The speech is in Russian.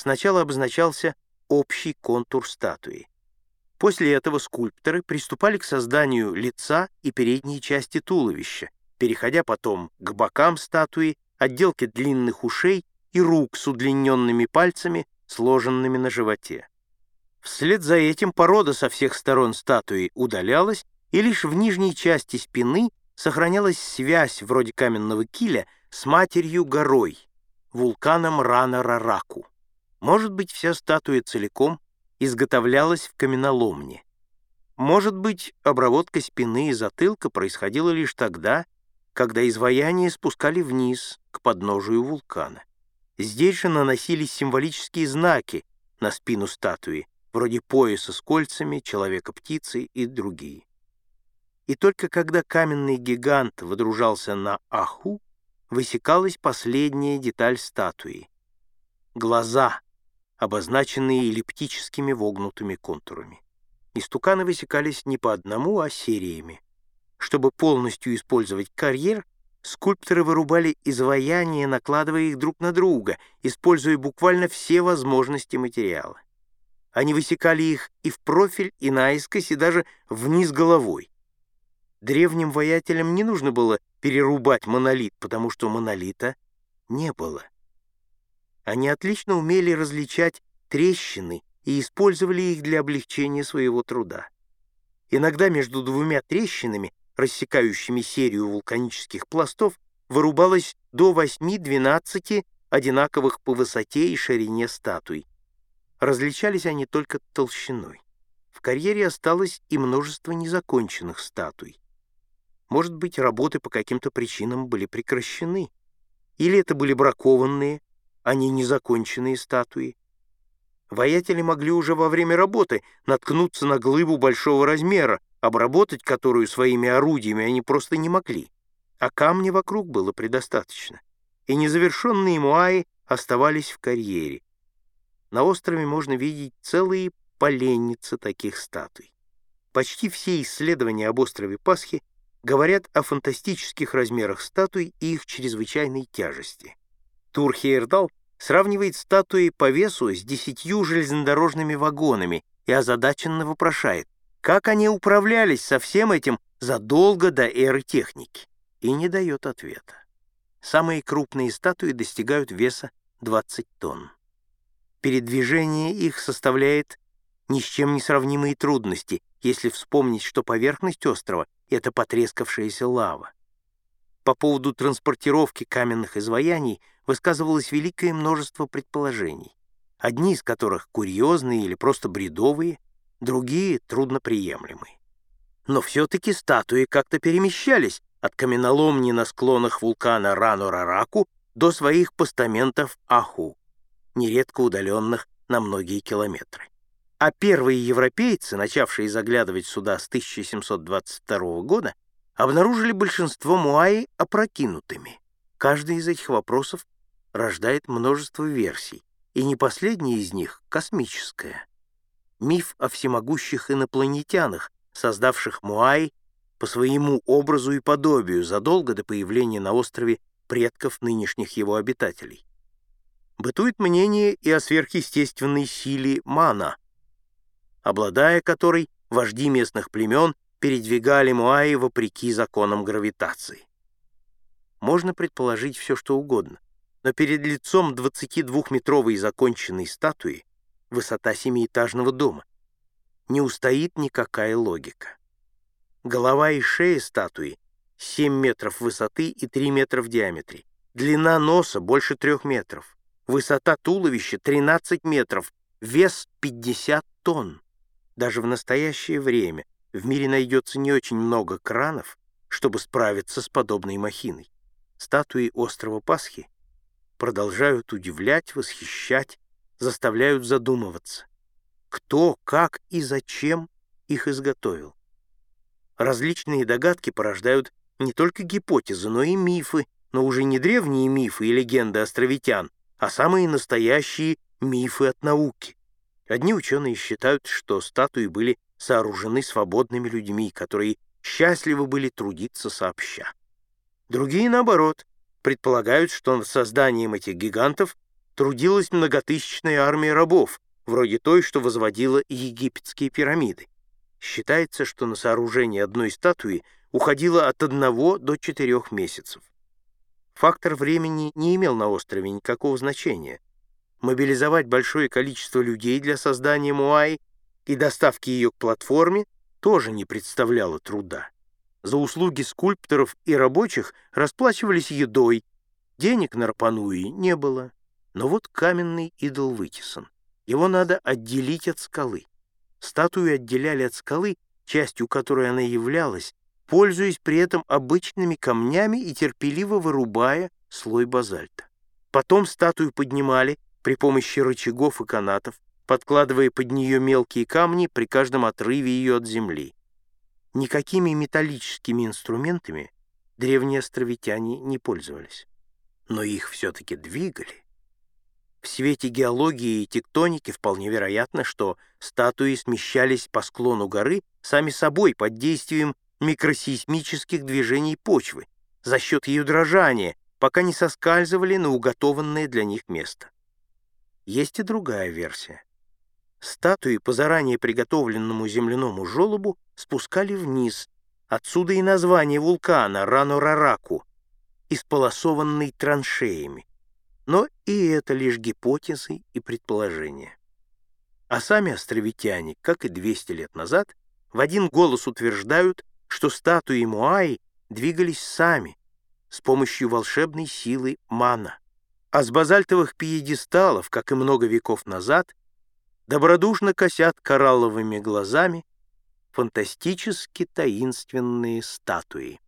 сначала обозначался общий контур статуи. После этого скульпторы приступали к созданию лица и передней части туловища, переходя потом к бокам статуи, отделке длинных ушей и рук с удлиненными пальцами, сложенными на животе. Вслед за этим порода со всех сторон статуи удалялась, и лишь в нижней части спины сохранялась связь, вроде каменного киля, с матерью горой, вулканом Рана-Рараку. Может быть, вся статуя целиком изготовлялась в каменоломне. Может быть, обработка спины и затылка происходила лишь тогда, когда изваяние спускали вниз, к подножию вулкана. Здесь же наносились символические знаки на спину статуи, вроде пояса с кольцами, человека-птицы и другие. И только когда каменный гигант водружался на Аху, высекалась последняя деталь статуи — глаза, обозначенные эллиптическими вогнутыми контурами. Истуканы высекались не по одному, а сериями. Чтобы полностью использовать карьер, скульпторы вырубали изваяния, накладывая их друг на друга, используя буквально все возможности материала. Они высекали их и в профиль, и наискось, и даже вниз головой. Древним воятелям не нужно было перерубать монолит, потому что монолита не было. Они отлично умели различать трещины и использовали их для облегчения своего труда. Иногда между двумя трещинами, рассекающими серию вулканических пластов, вырубалось до 8-12 одинаковых по высоте и ширине статуй. Различались они только толщиной. В карьере осталось и множество незаконченных статуй. Может быть, работы по каким-то причинам были прекращены, или это были бракованные, а не незаконченные статуи. Воятели могли уже во время работы наткнуться на глыбу большого размера, обработать которую своими орудиями они просто не могли, а камня вокруг было предостаточно, и незавершенные муаи оставались в карьере. На острове можно видеть целые поленницы таких статуй. Почти все исследования об острове Пасхи говорят о фантастических размерах статуй и их чрезвычайной тяжести. Тур Хейердал сравнивает статуи по весу с десятью железнодорожными вагонами и озадаченно вопрошает, как они управлялись со всем этим задолго до эры техники, и не дает ответа. Самые крупные статуи достигают веса 20 тонн. Передвижение их составляет ни с чем не сравнимые трудности, если вспомнить, что поверхность острова — это потрескавшаяся лава. По поводу транспортировки каменных изваяний высказывалось великое множество предположений, одни из которых курьезные или просто бредовые, другие — трудноприемлемые. Но все-таки статуи как-то перемещались от каменоломни на склонах вулкана Рану-Рараку до своих постаментов Аху, нередко удаленных на многие километры. А первые европейцы, начавшие заглядывать сюда с 1722 года, обнаружили большинство муаи опрокинутыми. Каждый из этих вопросов рождает множество версий, и не последняя из них — космическая. Миф о всемогущих инопланетянах, создавших муай по своему образу и подобию задолго до появления на острове предков нынешних его обитателей. Бытует мнение и о сверхъестественной силе мана, обладая которой вожди местных племен передвигали Муаи вопреки законам гравитации. Можно предположить все, что угодно, но перед лицом 22-метровой законченной статуи высота семиэтажного дома не устоит никакая логика. Голова и шея статуи 7 метров высоты и 3 метра в диаметре, длина носа больше 3 метров, высота туловища 13 метров, вес 50 тонн. Даже в настоящее время в мире найдется не очень много кранов, чтобы справиться с подобной махиной. Статуи острова Пасхи продолжают удивлять, восхищать, заставляют задумываться. Кто, как и зачем их изготовил? Различные догадки порождают не только гипотезы, но и мифы, но уже не древние мифы и легенды островитян, а самые настоящие мифы от науки. Одни ученые считают, что статуи были сооружены свободными людьми, которые счастливы были трудиться сообща. Другие, наоборот, предполагают, что над созданием этих гигантов трудилась многотысячная армия рабов, вроде той, что возводила египетские пирамиды. Считается, что на сооружение одной статуи уходило от одного до четырех месяцев. Фактор времени не имел на острове никакого значения. Мобилизовать большое количество людей для создания Муай и доставки ее к платформе тоже не представляло труда. За услуги скульпторов и рабочих расплачивались едой, денег на Рапануи не было. Но вот каменный идол вытесан. Его надо отделить от скалы. Статую отделяли от скалы, частью которой она являлась, пользуясь при этом обычными камнями и терпеливо вырубая слой базальта. Потом статую поднимали при помощи рычагов и канатов, подкладывая под нее мелкие камни при каждом отрыве ее от земли. Никакими металлическими инструментами древние островитяне не пользовались. Но их все-таки двигали. В свете геологии и тектоники вполне вероятно, что статуи смещались по склону горы сами собой под действием микросейсмических движений почвы за счет ее дрожания, пока не соскальзывали на уготованное для них место. Есть и другая версия. Статуи по заранее приготовленному земляному желобу спускали вниз, отсюда и название вулкана Рано-Рараку, исполосованный траншеями. Но и это лишь гипотезы и предположения. А сами островитяне, как и 200 лет назад, в один голос утверждают, что статуи Муаи двигались сами, с помощью волшебной силы мана. А с базальтовых пьедесталов, как и много веков назад, добродушно косят коралловыми глазами фантастически таинственные статуи.